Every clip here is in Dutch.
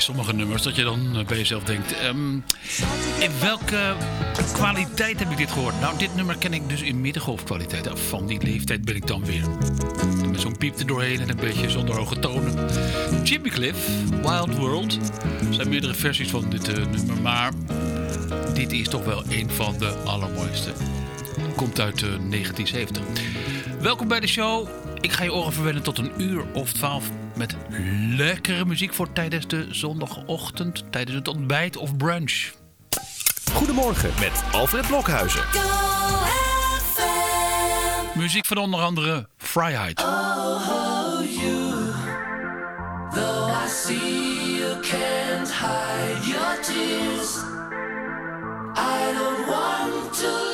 sommige nummers dat je dan eh, bij jezelf denkt... Um, in welke kwaliteit heb ik dit gehoord? Nou, dit nummer ken ik dus in middengolfkwaliteit. Van die leeftijd ben ik dan weer. Met zo'n piep er doorheen en een beetje zonder hoge tonen. Jimmy Cliff, Wild World. Er zijn meerdere versies van dit eh, nummer, maar dit is toch wel een van de allermooiste. Komt uit eh, 1970. Welkom bij de show. Ik ga je oren verwennen tot een uur of twaalf met lekkere muziek voor tijdens de zondagochtend, tijdens het ontbijt of brunch. Goedemorgen met Alfred Blokhuizen. Muziek van onder andere Vrijheid. Oh, oh, you, though I see you can't hide your tears. I don't want to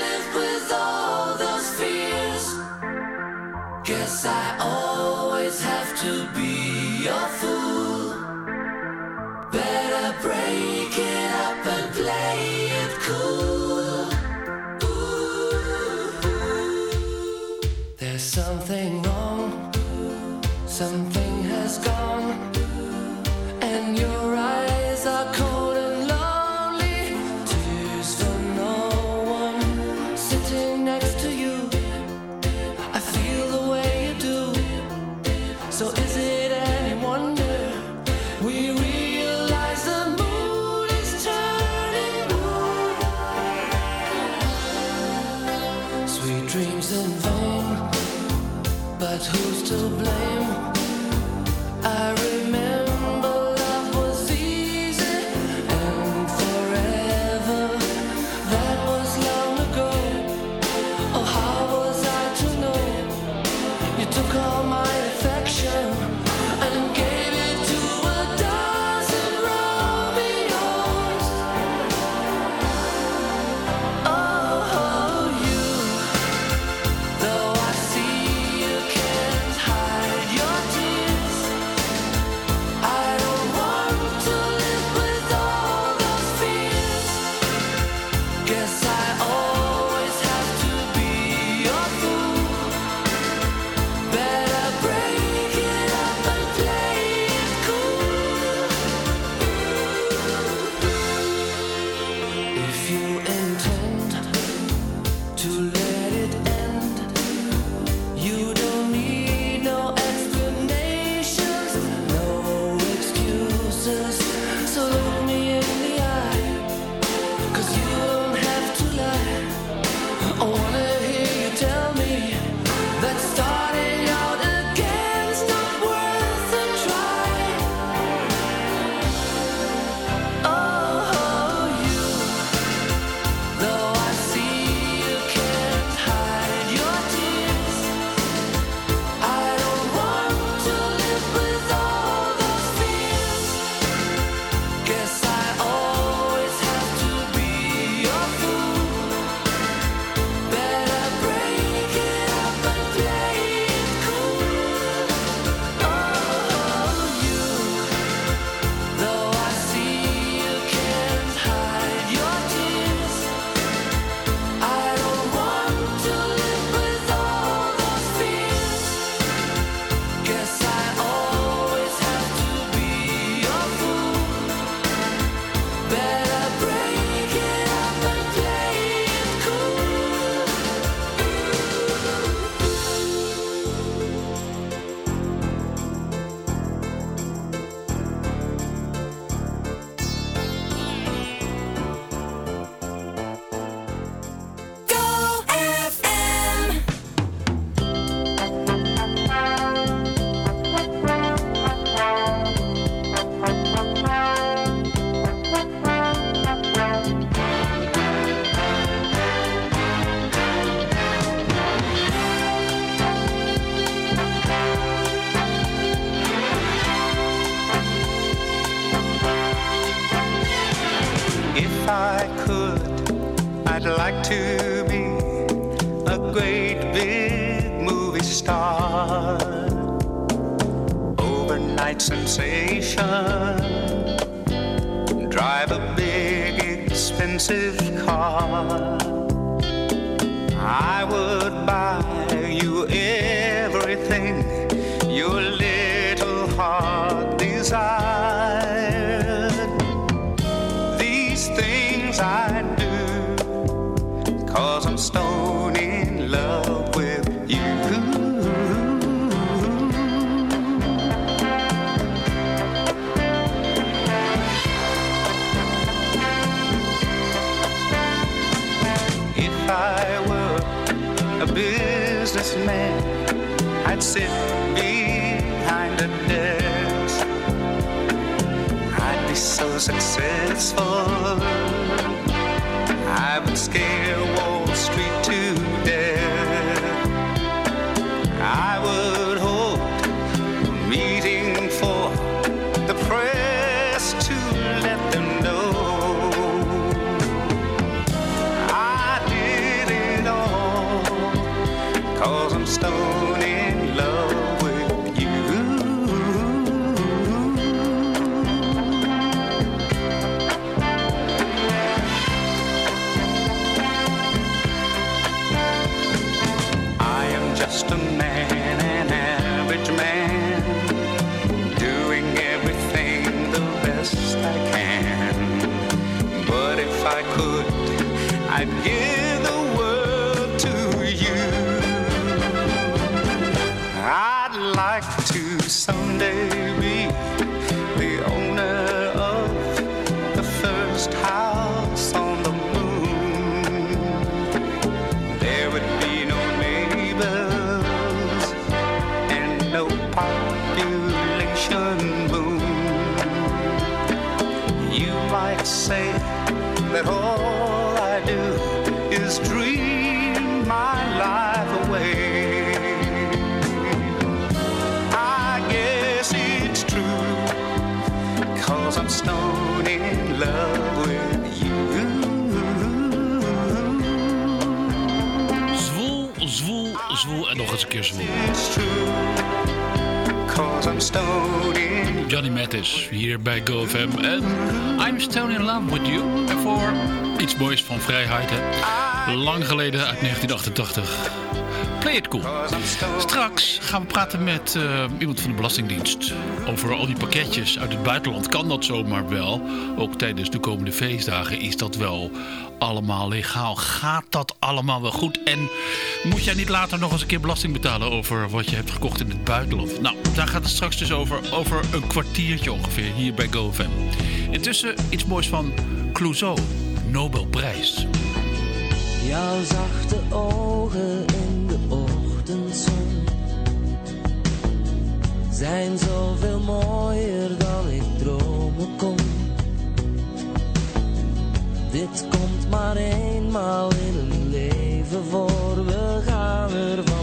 geleden uit 1988. Play it cool. Straks gaan we praten met eh, iemand van de Belastingdienst... over al die pakketjes uit het buitenland. Kan dat zomaar wel? Ook tijdens de komende feestdagen is dat wel allemaal legaal? Gaat dat allemaal wel goed? En moet jij niet later nog eens een keer belasting betalen... over wat je hebt gekocht in het buitenland? Nou, daar gaat het straks dus over. Over een kwartiertje ongeveer, hier bij GoFam. Intussen iets moois van Clouseau, Nobelprijs jouw zachte ogen in de ochtendzon zijn zoveel mooier dan ik dromen kon. Dit komt maar eenmaal in een leven voor, we gaan ervan.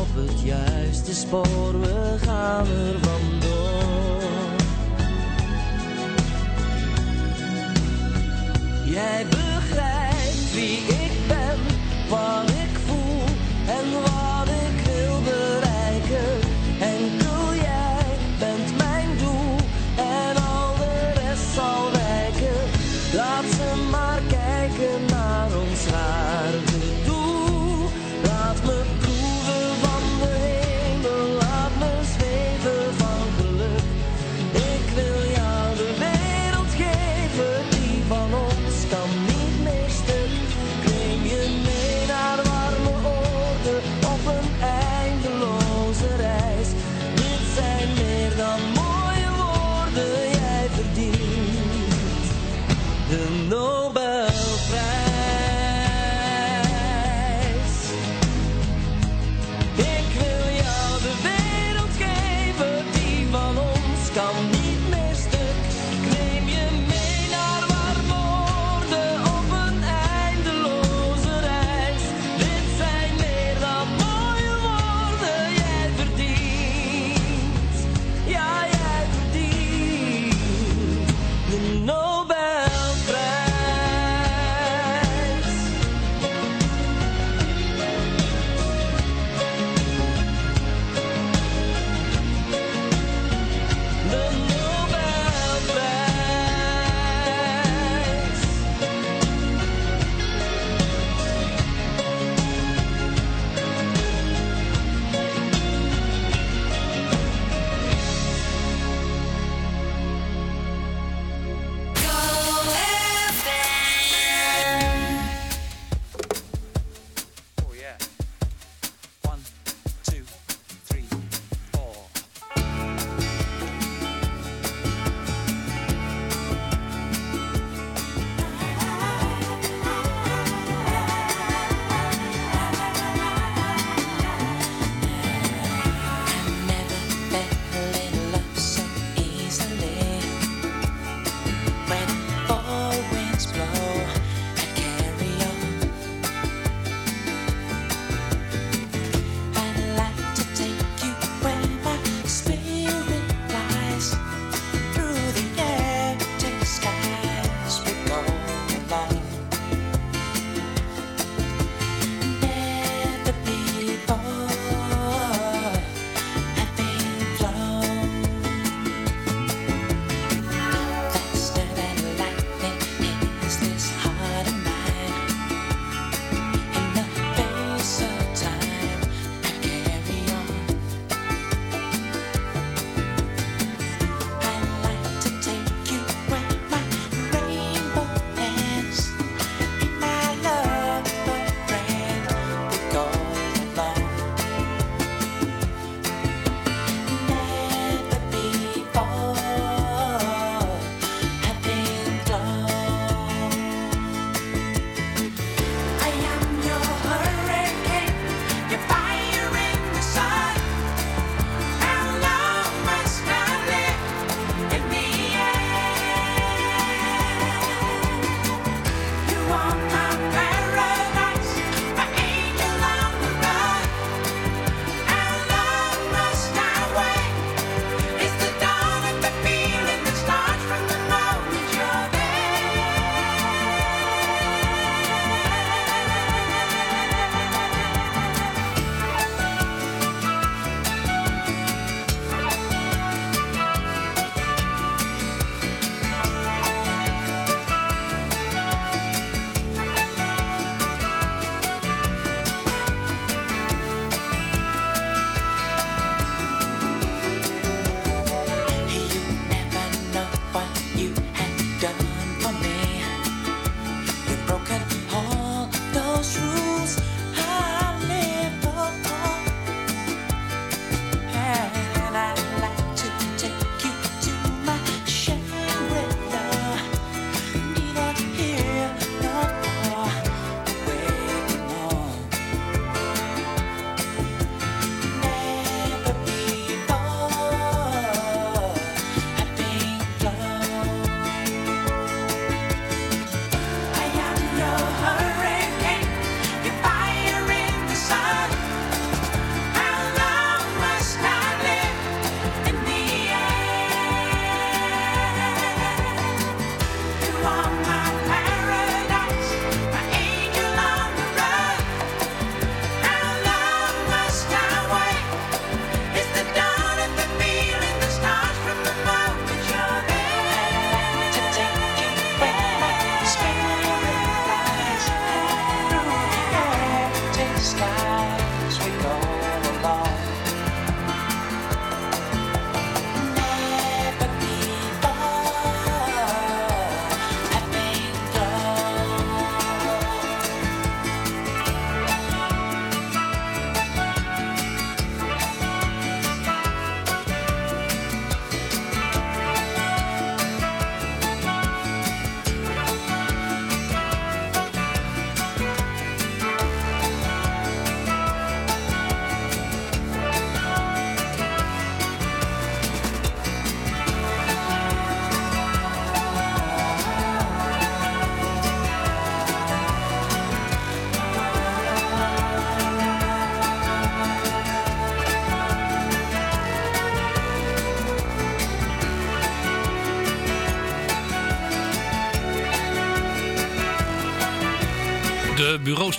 op het juiste spoor, we gaan er vandoor. Jij begrijpt wie ik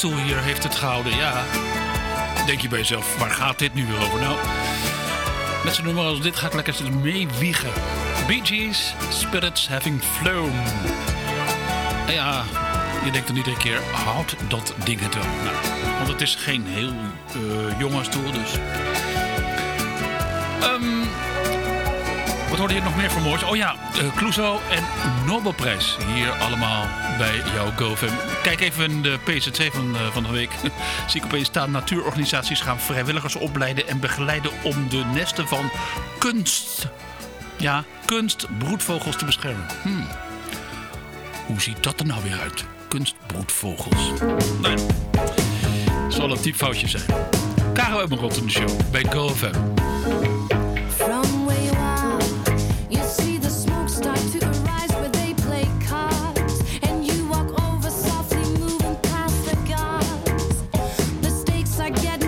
Toer hier heeft het gehouden. Ja. Denk je bij jezelf, waar gaat dit nu weer over? Nou, met zo'n nummer als dit ga ik lekker mee meewiegen. Bee Gees, Spirits Having Flown. Ja, je denkt er niet keer, houd dat ding het wel. Nou, want het is geen heel eh, jonge stoel, dus Worden hier nog meer vermoord. Oh ja, uh, en Nobelprijs. Hier allemaal bij jou, GoFam. Kijk even de PZC van, eh, van de week. Zie ik opeens staan. Natuurorganisaties gaan vrijwilligers opleiden en begeleiden om de nesten van kunst... Ja, kunstbroedvogels te beschermen. Hmm. Hoe ziet dat er nou weer uit? Kunstbroedvogels. Nou, nee, het zal een typfoutje zijn. Karel Emmerot in de show bij GoFam. I get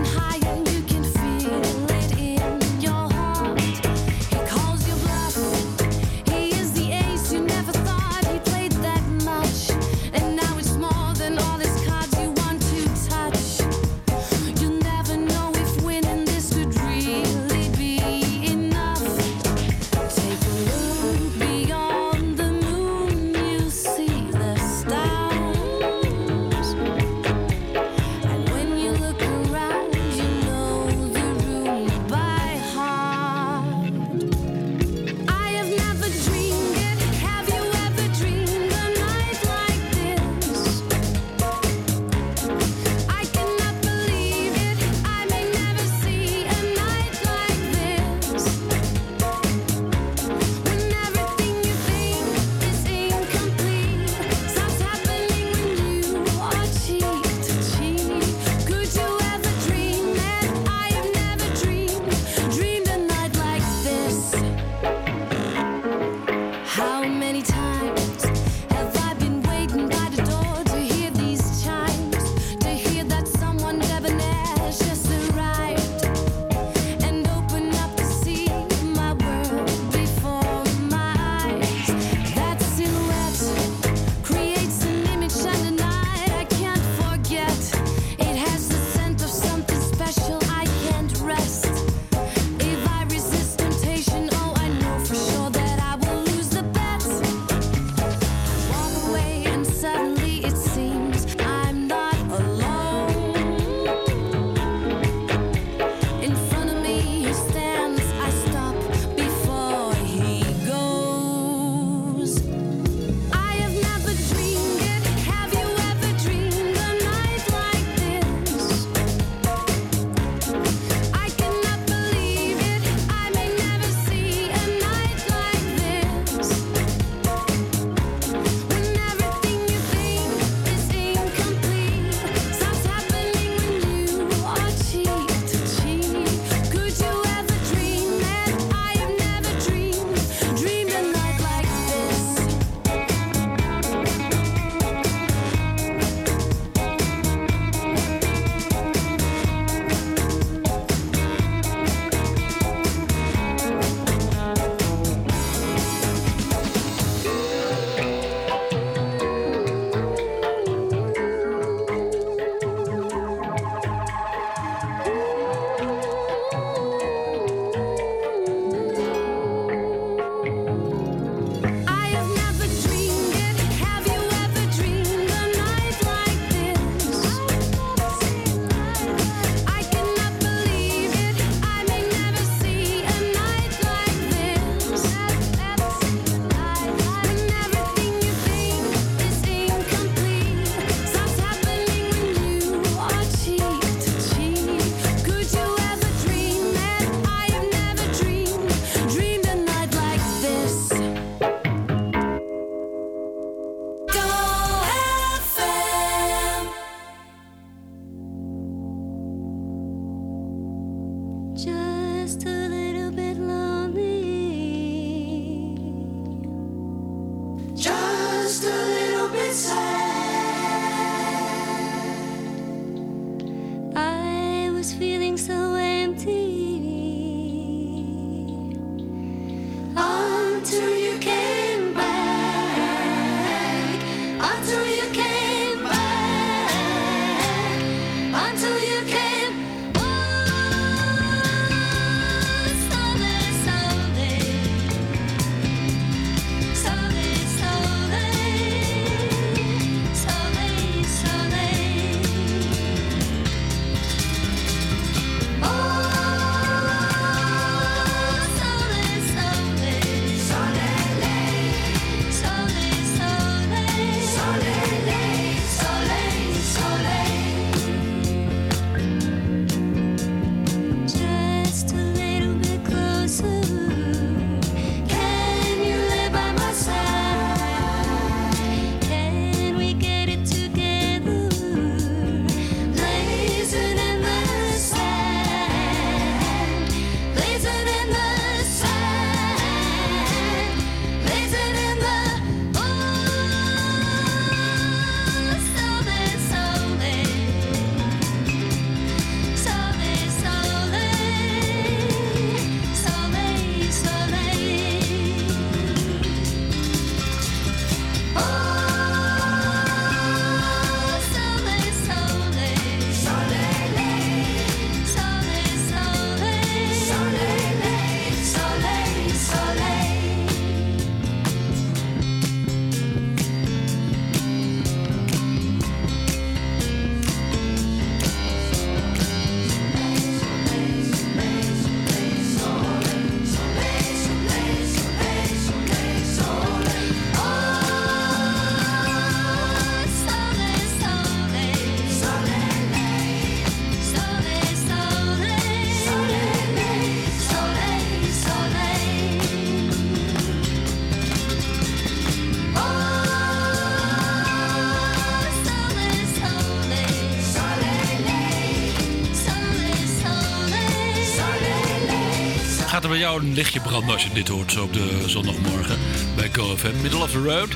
lichtje branden als je dit hoort zo op de zondagmorgen bij GoFM. Middle of the Road.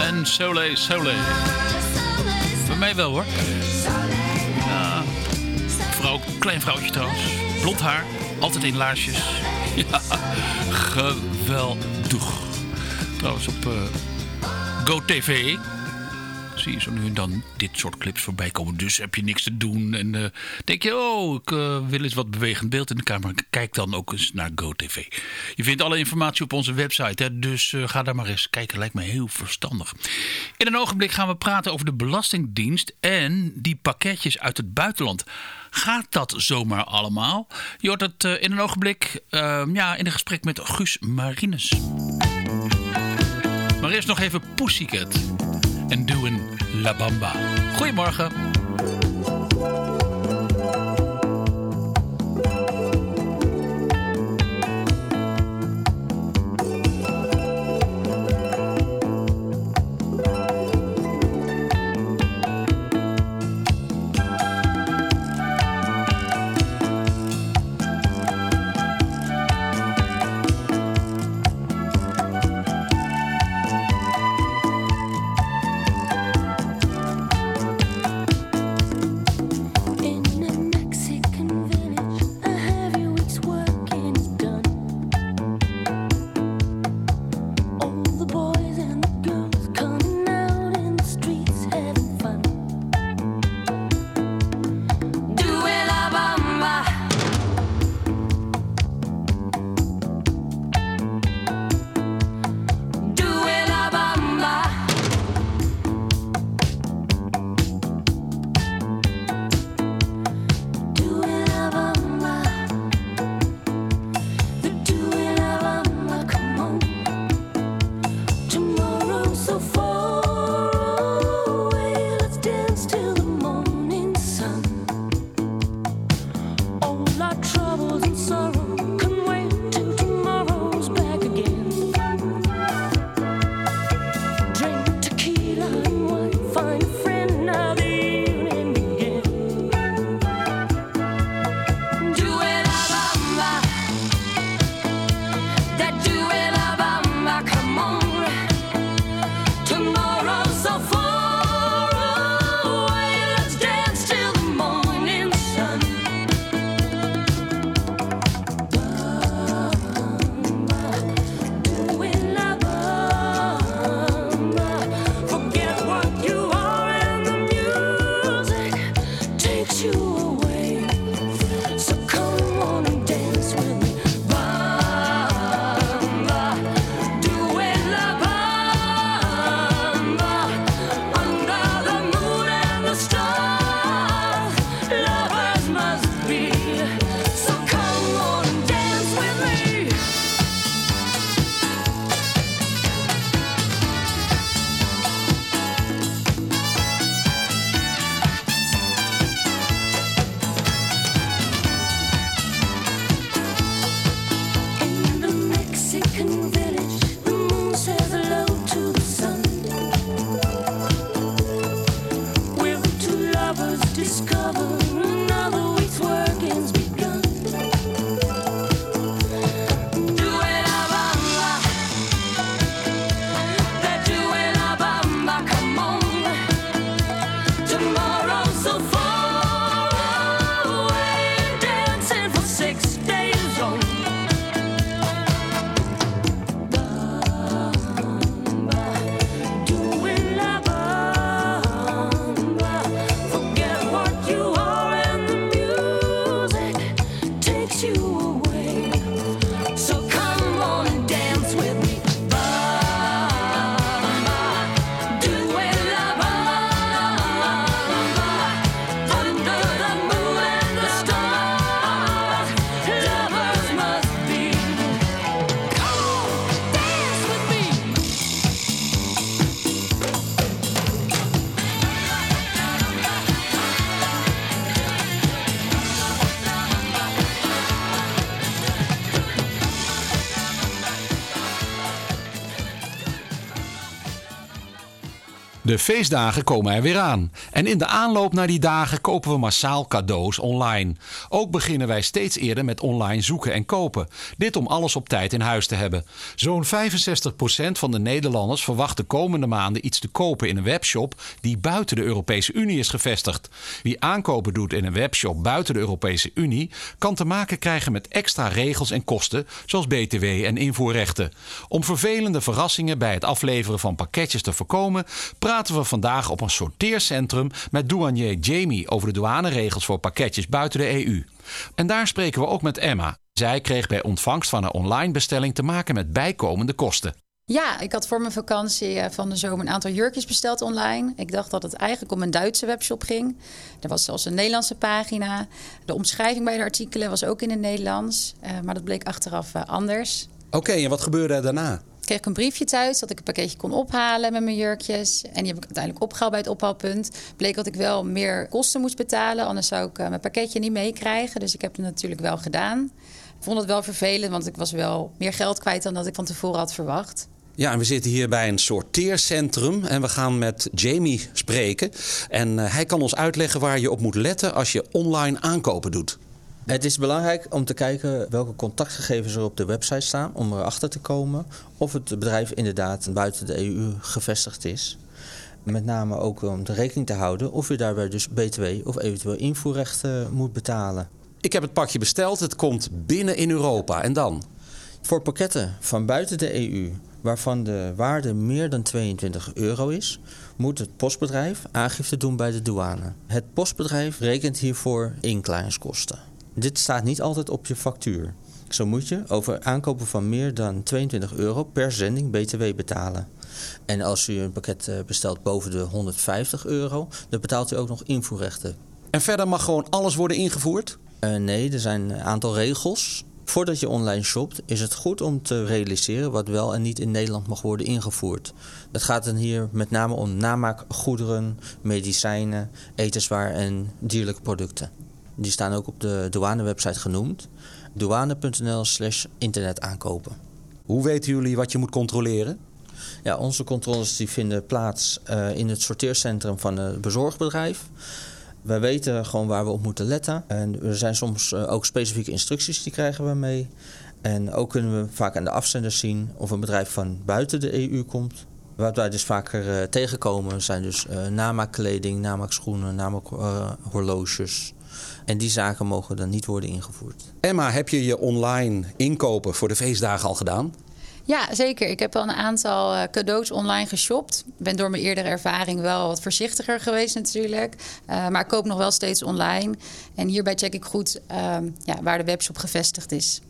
En Soleil, Soleil. Bij mij wel hoor. Ja, vrouw, klein vrouwtje trouwens. Blond haar, altijd in laarsjes. Ja, geweldig. Trouwens op eh GoTV zie je zo nu en dan dit soort clips voorbij komen. Dus heb je niks te doen en eh, denk je, oh, ik eh, wil eens wat bewegend beeld in de camera. Kijk dan ook eens naar GoTV. Je vindt alle informatie op onze website, hè, dus eh, ga daar maar eens kijken. Lijkt me heel verstandig. In een ogenblik gaan we praten over de Belastingdienst en die pakketjes uit het buitenland. Gaat dat zomaar allemaal? Je hoort het in een ogenblik ehm, ja, in een gesprek met Guus Marines. Maar eerst nog even Pussycat en Doing La Bamba. Goedemorgen. De feestdagen komen er weer aan. En in de aanloop naar die dagen kopen we massaal cadeaus online. Ook beginnen wij steeds eerder met online zoeken en kopen. Dit om alles op tijd in huis te hebben. Zo'n 65% van de Nederlanders verwacht de komende maanden iets te kopen in een webshop die buiten de Europese Unie is gevestigd. Wie aankopen doet in een webshop buiten de Europese Unie kan te maken krijgen met extra regels en kosten, zoals BTW en invoerrechten. Om vervelende verrassingen bij het afleveren van pakketjes te voorkomen, praten we vandaag op een sorteercentrum met douanier Jamie over de douaneregels voor pakketjes buiten de EU. En daar spreken we ook met Emma. Zij kreeg bij ontvangst van een online bestelling te maken met bijkomende kosten. Ja, ik had voor mijn vakantie eh, van de zomer een aantal jurkjes besteld online. Ik dacht dat het eigenlijk om een Duitse webshop ging. Er was zelfs een Nederlandse pagina. De omschrijving bij de artikelen was ook in het Nederlands. Eh, maar dat bleek achteraf eh, anders. Oké, en wat gebeurde er daarna? Kreeg ik een briefje thuis dat ik een pakketje kon ophalen met mijn jurkjes. En die heb ik uiteindelijk opgehaald bij het ophaalpunt. Bleek dat ik wel meer kosten moest betalen, anders zou ik mijn pakketje niet meekrijgen. Dus ik heb het natuurlijk wel gedaan. Ik vond het wel vervelend, want ik was wel meer geld kwijt dan dat ik van tevoren had verwacht. Ja, en we zitten hier bij een sorteercentrum en we gaan met Jamie spreken. En uh, hij kan ons uitleggen waar je op moet letten als je online aankopen doet. Het is belangrijk om te kijken welke contactgegevens er op de website staan, om erachter te komen of het bedrijf inderdaad buiten de EU gevestigd is. Met name ook om de rekening te houden of je daarbij dus BTW of eventueel invoerrechten moet betalen. Ik heb het pakje besteld, het komt binnen in Europa en dan? Voor pakketten van buiten de EU waarvan de waarde meer dan 22 euro is, moet het postbedrijf aangifte doen bij de douane. Het postbedrijf rekent hiervoor inkleringskosten. Dit staat niet altijd op je factuur. Zo moet je over aankopen van meer dan 22 euro per zending BTW betalen. En als u een pakket bestelt boven de 150 euro, dan betaalt u ook nog invoerrechten. En verder mag gewoon alles worden ingevoerd? Uh, nee, er zijn een aantal regels. Voordat je online shopt, is het goed om te realiseren wat wel en niet in Nederland mag worden ingevoerd. Het gaat dan hier met name om namaakgoederen, medicijnen, etenswaar en dierlijke producten. Die staan ook op de douanewebsite genoemd. douane.nl slash internet aankopen. Hoe weten jullie wat je moet controleren? Ja, onze controles die vinden plaats uh, in het sorteercentrum van het bezorgbedrijf. Wij weten gewoon waar we op moeten letten. En er zijn soms uh, ook specifieke instructies die krijgen we mee. En ook kunnen we vaak aan de afzenders zien of een bedrijf van buiten de EU komt. Wat wij dus vaker uh, tegenkomen zijn dus namaakkleding, namaakschoenen, namaakhorloges. En die zaken mogen dan niet worden ingevoerd. Emma, heb je je online inkopen voor de feestdagen al gedaan? Ja, zeker. Ik heb al een aantal uh, cadeaus online geshopt. Ik ben door mijn eerdere ervaring wel wat voorzichtiger geweest natuurlijk. Uh, maar ik koop nog wel steeds online. En hierbij check ik goed uh, ja, waar de webshop gevestigd is.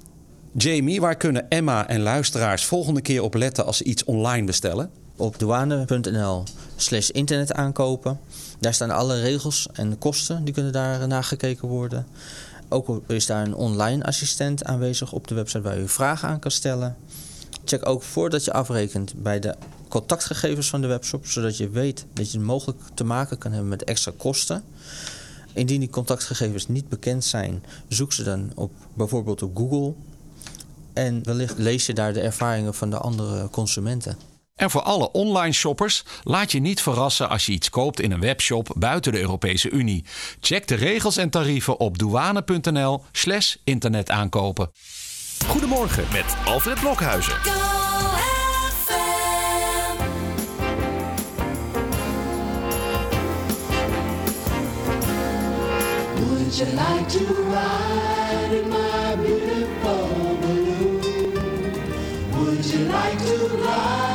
Jamie, waar kunnen Emma en luisteraars volgende keer op letten als ze iets online bestellen? Op douane.nl slash internet aankopen. Daar staan alle regels en kosten, die kunnen daar nagekeken worden. Ook is daar een online assistent aanwezig op de website waar u vragen aan kan stellen. Check ook voordat je afrekent bij de contactgegevens van de webshop, zodat je weet dat je mogelijk te maken kan hebben met extra kosten. Indien die contactgegevens niet bekend zijn, zoek ze dan op bijvoorbeeld op Google. En wellicht lees je daar de ervaringen van de andere consumenten. En voor alle online shoppers, laat je niet verrassen als je iets koopt in een webshop buiten de Europese Unie. Check de regels en tarieven op douane.nl/slash internetaankopen. Goedemorgen met Alfred Blokhuizen. Would you like to ride in my beautiful balloon? Would you like to ride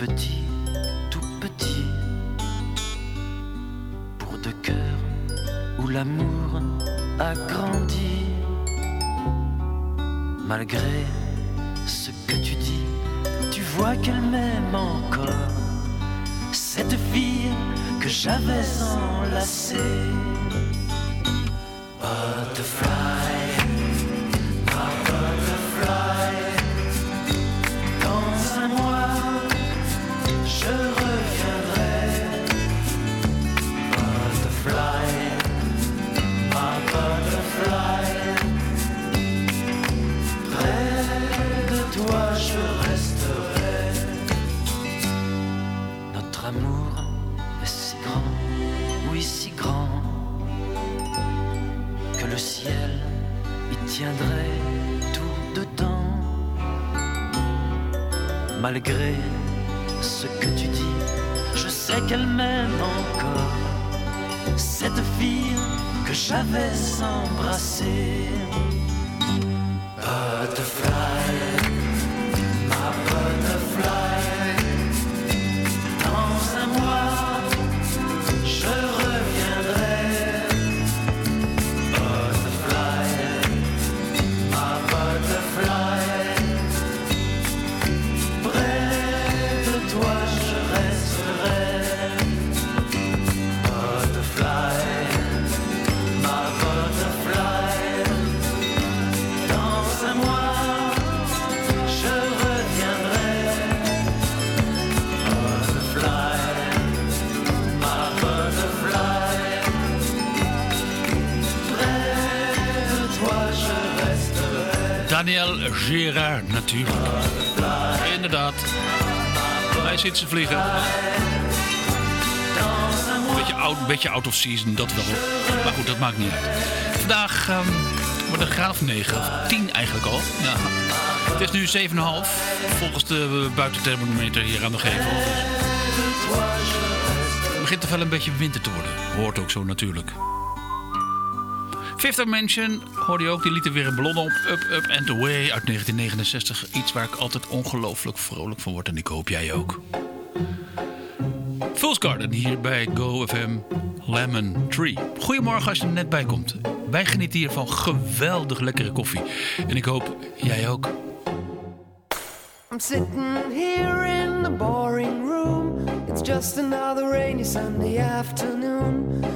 petit, tout petit. Pour deux cœurs où l'amour a grandi. Malgré ce que tu dis, tu vois qu'elle m'aime encore. Cette fille que j'avais enlacée. Butterfly, Malgré ce que tu dis, je sais qu'elle m'aime encore. Cette fille que j'avais embrassée. Butterfly, ma Daniel Gerard, natuurlijk. Inderdaad. Hij zit ze vliegen. Beetje oud, beetje out of season, dat wel. Maar goed, dat maakt niet uit. Vandaag ehm, wordt een graad of 9, of 10 eigenlijk al. Ja. Het is nu 7,5 volgens de buitenthermometer hier aan de gevel. Het begint toch wel een beetje winter te worden. Hoort ook zo natuurlijk. Fifth Dimension hoorde je ook, die liet er weer een ballon op. Up, Up and Away uit 1969. Iets waar ik altijd ongelooflijk vrolijk van word en ik hoop jij ook. Fool's Garden hier bij GoFM Lemon Tree. Goedemorgen als je er net bij komt. Wij genieten hier van geweldig lekkere koffie. En ik hoop jij ook. I'm sitting here in the boring room. It's just another rainy Sunday afternoon.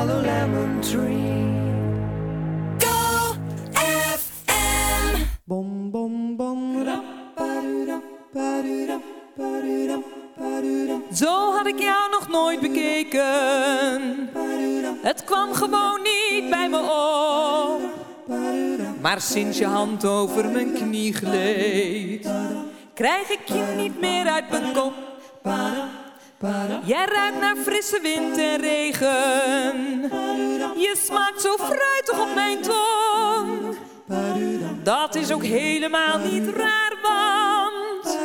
Yellow lemon tree. Go FM. Bom, bom, bom. Zo had ik jou nog nooit bekeken. Het kwam gewoon niet bij me op. Maar sinds je hand over mijn knie gleed, krijg ik je niet meer uit mijn kop. Jij ruikt naar frisse wind en regen. Je smaakt zo fruitig op mijn tong. Dat is ook helemaal niet raar, want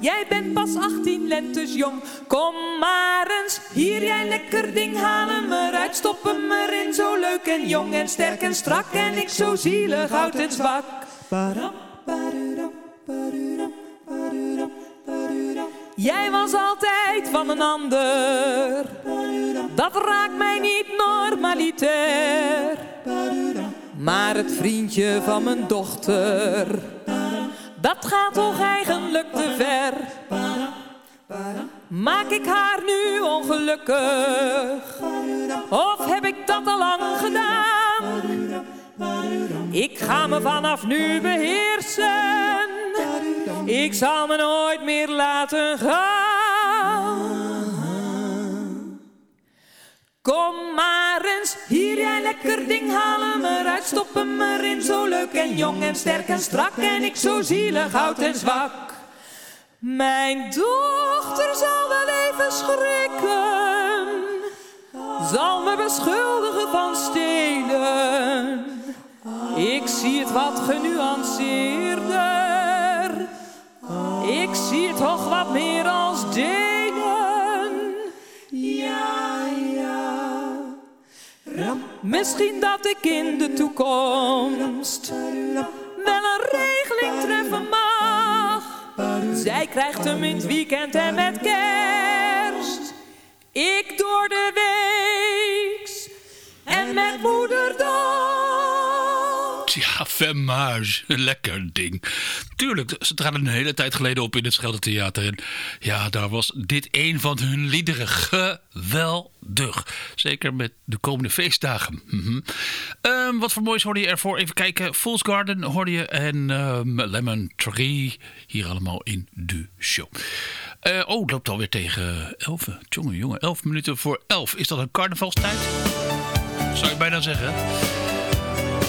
jij bent pas 18 lentes jong. Kom maar eens, hier jij lekker ding, haal hem eruit, stop hem erin. Zo leuk en jong en sterk en strak en ik zo zielig, oud en zwak. Jij was altijd van een ander. Dat raakt mij niet normalitair. Maar het vriendje van mijn dochter, dat gaat toch eigenlijk te ver. Maak ik haar nu ongelukkig? Of heb ik dat al lang gedaan? Ik ga me vanaf nu beheersen. Ik zal me nooit meer laten gaan. Kom maar eens, hier jij lekker ding, haal hem eruit, stop hem erin. Zo leuk en jong en sterk en strak en ik zo zielig, oud en zwak. Mijn dochter zal wel even schrikken, zal me beschuldigen van stelen. Zie het wat genuanceerder, ik zie het toch wat meer als delen. Ja, ja. Misschien dat ik in de toekomst wel een regeling treffen mag. Zij krijgt hem in het weekend en met kerst. Ik door de weeks en met moederdag. Femmage. Lekker ding. Tuurlijk, ze traden een hele tijd geleden op in het Scheldetheater. En ja, daar was dit een van hun liederen. Geweldig. Zeker met de komende feestdagen. Mhm. Ehm, wat voor moois hoorde je ervoor? Even kijken. Fool's Garden hoorde je. En ehm, Lemon Tree. Hier allemaal in de show. Eh, oh, het loopt alweer tegen 11. Jongen, jongen. 11 minuten voor 11. Is dat een carnavalstijd? Zou je bijna zeggen.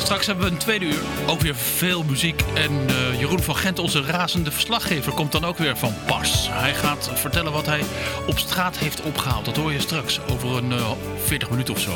Straks hebben we een tweede uur. Ook weer veel muziek. En eh, Jeroen van Gent, onze razende verslaggever, komt dan ook weer van pas. Hij gaat vertellen wat hij op straat heeft opgehaald. Dat hoor je straks over een eh, 40 minuten of zo.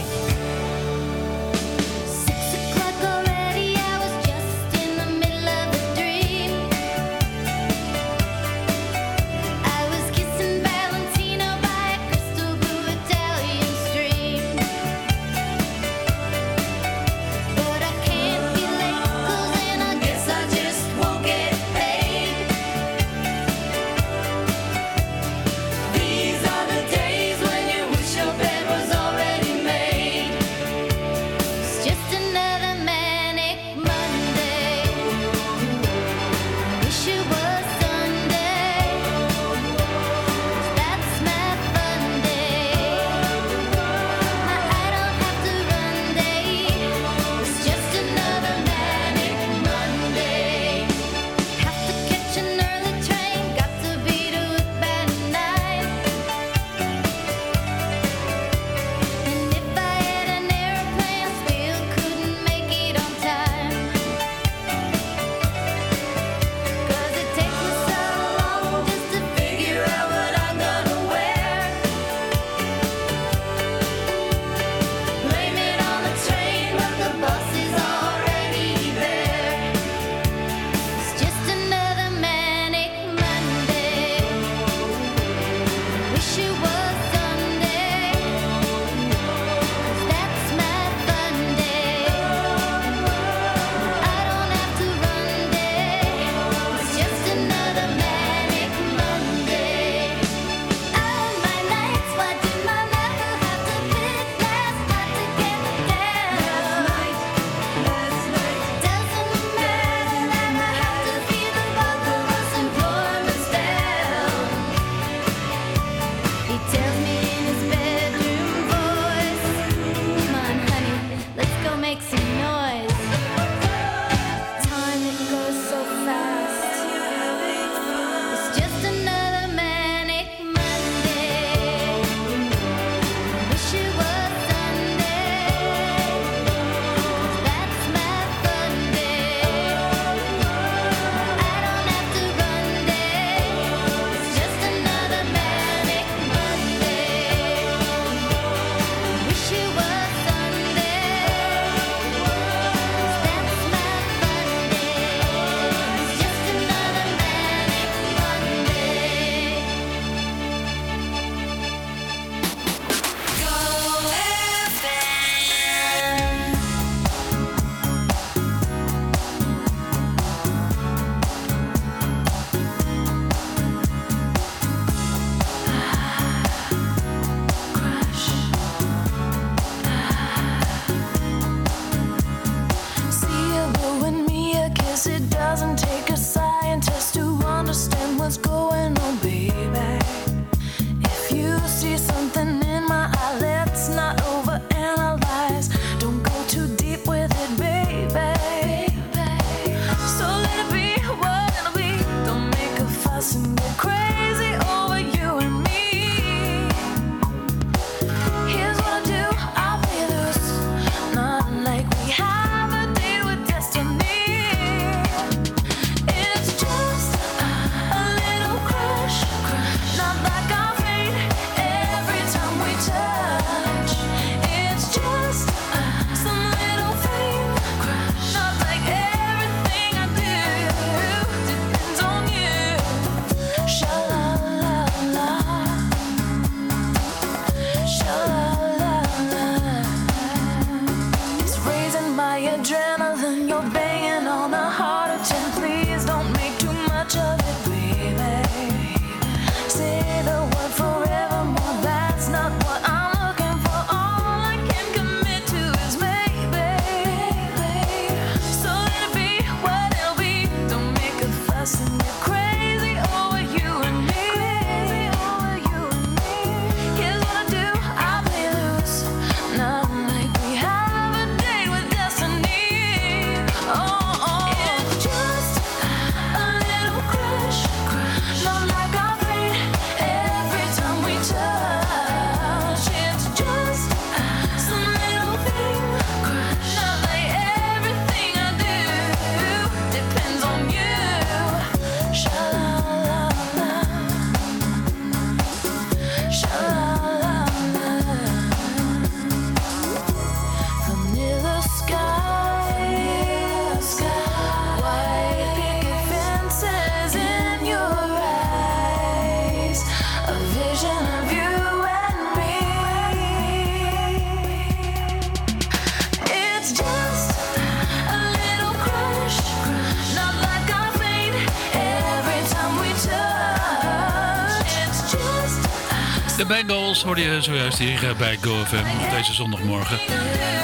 Zojuist hier eh, bij GoFM deze zondagmorgen.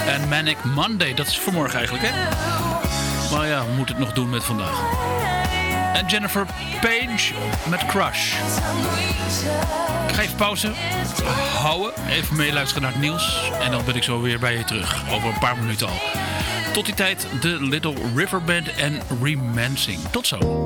En Manic Monday, dat is vanmorgen eigenlijk, hè? Maar ja, we moeten het nog doen met vandaag. En Jennifer Page met Crush. Ik ga even pauze houden. Even meeluisteren naar het nieuws. En dan ben ik zo weer bij je terug. Over een paar minuten al. Tot die tijd de Little River Band en Remancing. Tot zo.